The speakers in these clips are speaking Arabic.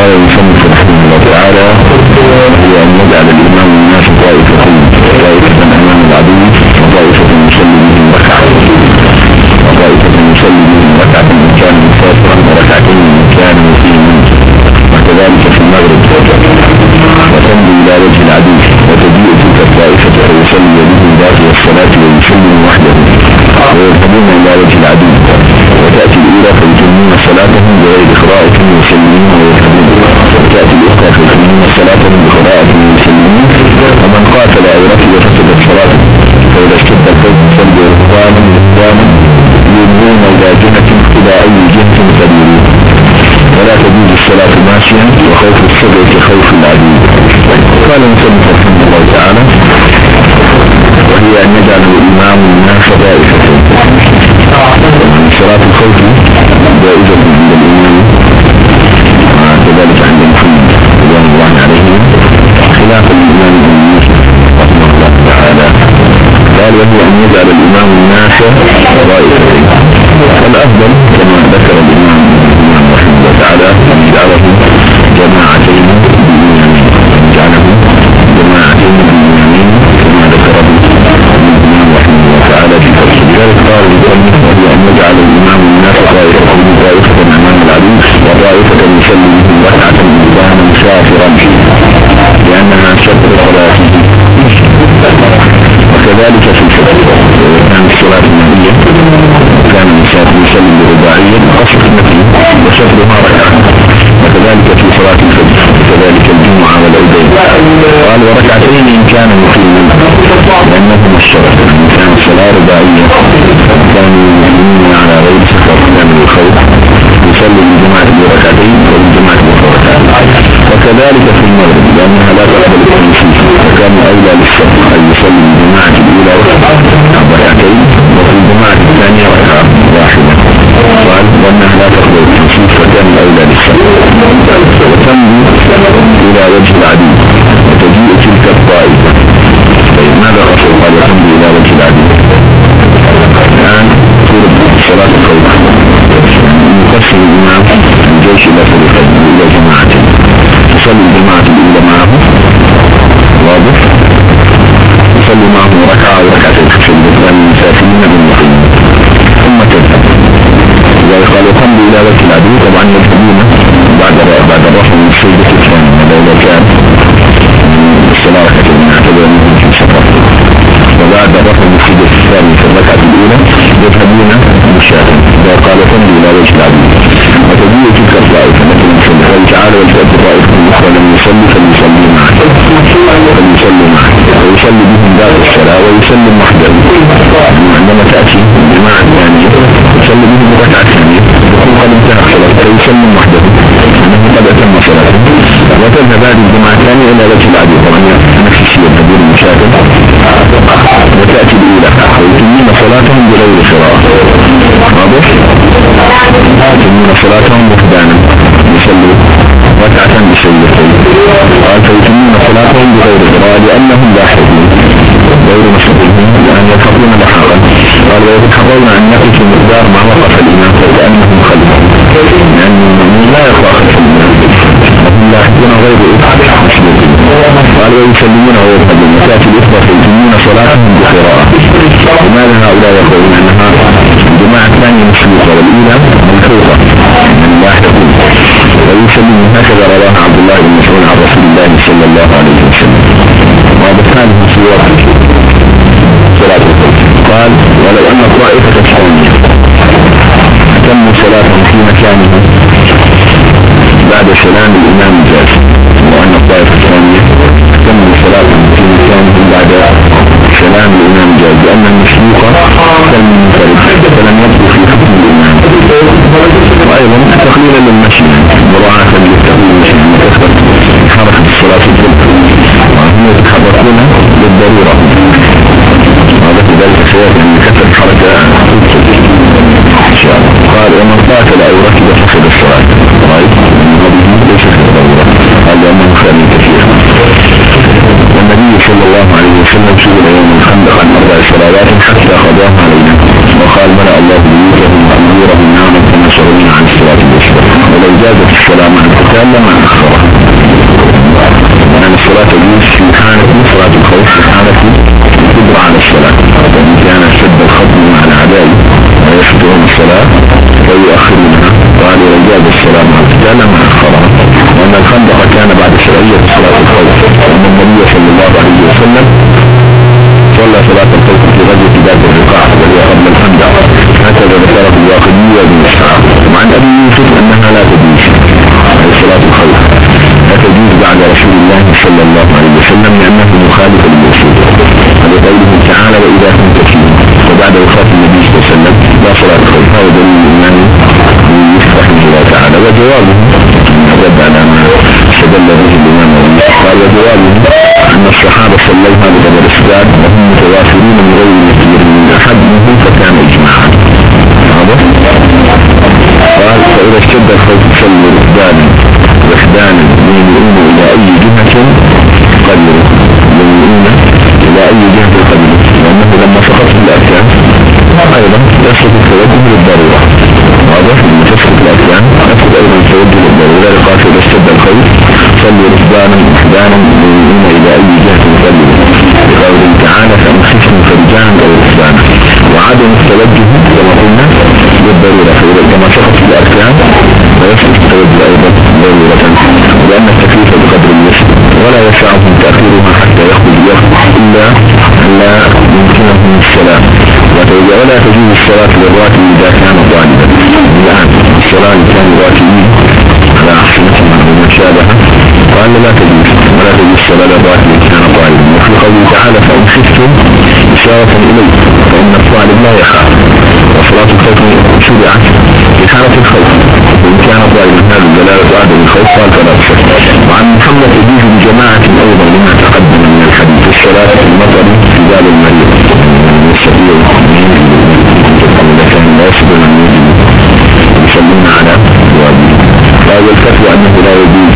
قال المصنف رحمه الله تعالى هي أن نجعل الإمام الناس طائفة طائفة أمام العدو وطائفة يصلي بهم ركعة وطائفة يصلي بهم ركعة إن كان مسافرا وركعتين إن كان مسلما وكذلك في المغرب وتمضي إلى وجه العدو وتجيء تلك الطائفة فيصلي ينظرون إلى العدو وتأتي الأولى فيتمون صلاتهم بغير إخراءة يسلمون ويرتدون وتأتي الأخرى فيتمون صلاتهم بخراءة يسلمون ومن قاتل أو ركب فسدت صلاته فإذا اشتد الفوز صلب رضوان رضوان يؤمنون إلى جهة إلى أي جهة تديرون. ولا تجوز الصلاة ماشيا وخوف السر كخوف العدو قال المسلم رحمه الله تعالى وهي أن يجعل الإمام الناس دائفة صلاة الخوف جائزة عند الإمام وكذلك عند محمد رضوان الله عليه خلاف الإمام رحمه الله تعالى. قال وهي أن يجعل الإمام الناس طائفتين الأفضل كما ذكر الإمام رحمه الله تعالى أن يجعله يجعل الإمام قال وركعتين إن كان مقيما لأنهما الشرف. إن كان الصلاة رباعية كانوا يسلمون على غير سفر كان الخوف يصلي الجمعة بركعتين والجمعة بركعتين. وكذلك في المغرب لأنها لا تقبل التنسيق فكان أولى للسفر أن يصلي الجماعة الأولى ركعتين وفي الجماعة الثانية ركعة واحدة. قال وأنها لا تقبل التنسيق فكان أولى للسفر وتمضي إلى وجه العدو يصلي الجماعة الأولى معه واضح؟ يصلي معه ركعة وركعتين في الإسلام المسافرين بالمقيم ثم تذهب إذا قال إلى وجه العدو طبعا يذهبون بعد بعد الرفع من السيدة الثانية إذا كان الصلاة ركعتين اعتبر منهم في سفر وبعد رفع من السيدة الثانية في الركعة الأولى يذهبون مشاة إذا قال تمضي إلى وجه العدو. وتجيء تلك الطائفة مثلا في الله تعالى والتأتي ويسلم وحده. عندما تأتي الجماعة الثانية يصلي بهم ركعة ثانية يكون قد انتهى الصلاة فيسلم وحده. أنه قد أتم صلاته. وتذهب هذه الجماعة الثانية إلى وجه العدو طبعا نفس الشيء تدور المشاكل وتأتي الأولى ويتمون صلاتهم بغير قراءة واضح؟ يتمون صلاتهم وحدانا. يصلوا ركعة بسيدتين. قال فيتمون صلاتهم بغير قراءة لأنهم لاحقون. غير لحاقا قال ويتحرون أن يقف مقدار ما وقف الإمام فكأنهم خلفه لأن المؤمن لا يقرأ خلف الإمام وهم لاحقون غير مشغولين قال ويسلمون ويرقبون وتأتي الإخوة فيتمون صلاتهم بقراءة. لماذا هؤلاء يقولون أنها الجماعة الثانية مشروطة والأولى ملحوقة من لاحقون ويسلم هكذا رواه عبد الله بن مسعود عن رسول الله صلى الله عليه وسلم. الفجر قال ولو أن طائفة الثانية تموا صلاتهم في مكانهم بعد سلام الإمام الجاسم وأن الطائفة الثانية تموا صلاتهم في مكانهم بعد سلام الإمام الجاسم لأن المشروقة كالمنفرد فلم يبدو في حكم الإمام. وأيضا تقليلا للمشي مراعاة القتال لما أخرها لأن الصلاة تجوز حالة صلاة الخوف حالة القدرة على الصلاة. وإن كان شد الخطب مع الأعداء ويشترون الصلاة وجوابه أن الصحابة صلوها بقدر الإسلام وهم متوافرون من غير يسير من أحد منهم فكان إجماعا. قال فإذا اشتد الخوف صلوا ركبانا وحدانا يميلون إلى أي جهة؟ قدروا يميلون إلى أي جهة قدروا لأنه لما سقط في الأركان أيضا يسقط التوجه للضرورة. واضح ركبانا وحدانا يميلون إلى أي جهة قدروا بقوله تعالى فأنخفهم فرجانا أو ركبانا وعدم التوجه كما قلنا بالضرورة فإذا كما في الأركان ويسقط التوجه أيضا ضرورة لأن التكليف بقدر اليسر ولا يسعهم تأخيرها حتى يخرج يخرج إلا لا يمكنهم السلام. ولا تجوز الصلاة للراكب إذا كان طالبا الآن الصلاة كان راكبين على أحسنتهم المشابهة. قال لا تجوز ولا تجوز للراكب إذا كان طالبا وفي قوله تعالى فإن خفتم إشارة إليه فإن الطالب لا يخاف. وصلاة الخوف شرعت في حالة الخوف. وإن كان طالبا هذا الدلالة عدم الخوف قال فلا تشك وعن محمد تجوز بجماعة أيضا لما تقدم من الحديث. الصلاة في المطر في بال المريض. والسبيل إذا كان لا يصبر من يسلمون على وادي قال والفتوى أنه لا يجوز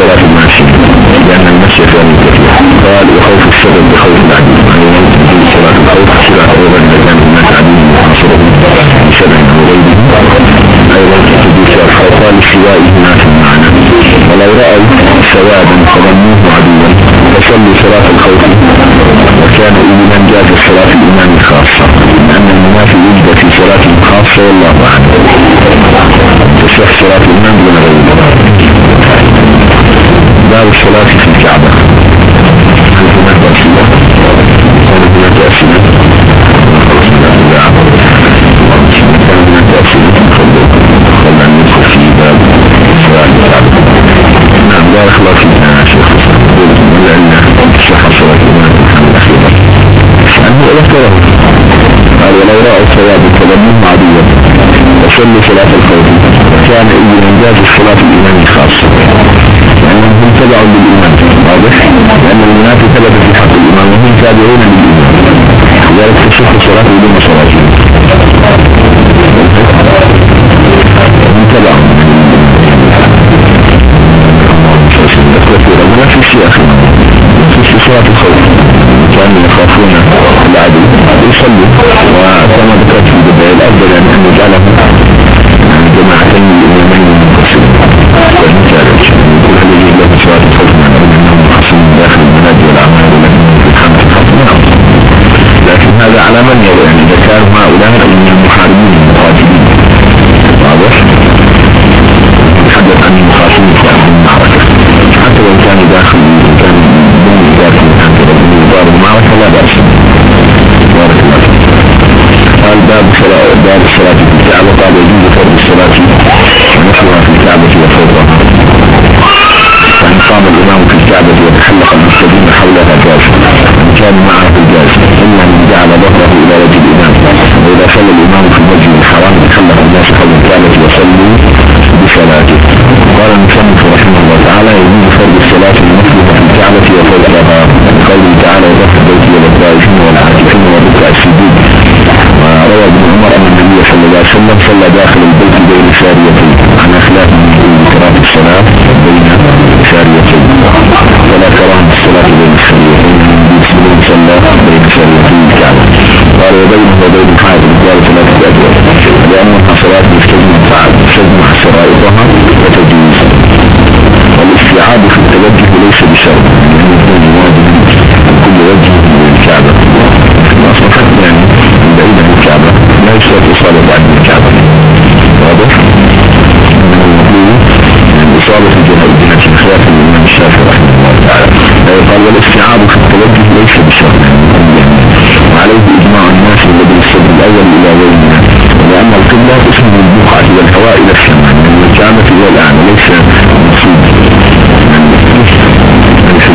ولا تجوز الصلاة الماشي لأن المشي كان كثير قال وخوف السبب بخوف الله يا شيخ لأن صلاة الإمام الأخيرة أنه أذكره قال ولو عدوا وصلوا صلاة الخوف كان إذن إنجاز الصلاة الإمام الخاصة لأنهم هم تبع للإمام واضح لأن المنافي ثبت في حق الإمام وهم تابعون للإمام لذلك تصح صلاة بدون صلاتهم شيء أخي. في صلاة الخوف. كانوا يخافون العدو يصلوا وكما ذكرت في البداية الأفضل أن يجعلهم باب الصلاة الكعبة قال يجوز فرض الصلاة ونحوها في الكعبة وفوقها فإن قام الإمام في الكعبة وتحلق المستدين حولها جاز. كان معه الجاز إلا من جعل ظهره إلى وجه الإمام. وإذا صلى الإمام في المسجد الحرام تحلق الناس حول الكعبة وصلوا بصلاته. قال المصنف رحمه الله تعالى يجوز النبي صلى الله عليه وسلم الأول إلى يومنا لأن القبلة اسم البقعة والهواء إلى السماء من الجامة إلى الآن ليس مصيبا